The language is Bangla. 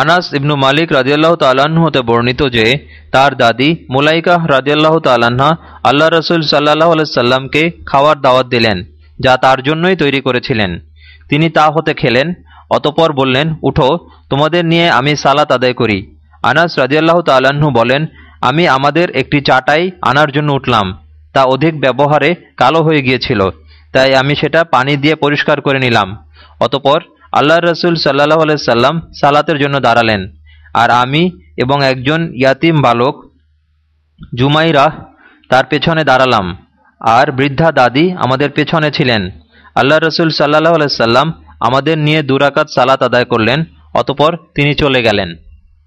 আনাস ইবনু মালিক রাজিয়াল্লাহ তাল্লাহ্ন হতে বর্ণিত যে, তার দাদি মুলাইকা রাজিয়াল্লাহ তাল্লাহা আল্লাহ রসুল সাল্লাহ সাল্লামকে খাওয়ার দাওয়াত দিলেন, যা তার জন্যই তৈরি করেছিলেন। তিনি তা হতে খেলেন, অতপর বললেন, উঠো, তোমাদের নিয়ে আমি সালাত আদায় করি। আনাস রাজিয়াল্লাহ তাল্লাহ্ন বলেন, আমি আমাদের একটি চাটাই আনার জন্য উঠলাম, তা অধিক ব্যবহারে কালো হয়ে গিয়েছিল, তাই আমি সেটা পানি দিয়ে পরিষ্কার করে নিলাম। অতপর আল্লাহ রসুল সাল্লাহ সাল্লাম সালাতের জন্য দাঁড়ালেন। আর আমি এবং একজন ইয়াতিম বালক জুমাইরা তার পেছনে দাঁড়ালাম। আর বৃদ্ধা দাদি আমাদের পেছনে ছিলেন। আল্লাহ রসুল সাল্লাহ সাল্লাম আমাদের নিয়ে দুরাকাত সালাত আদায় করলেন, অতপর তিনি চলে গেলেন।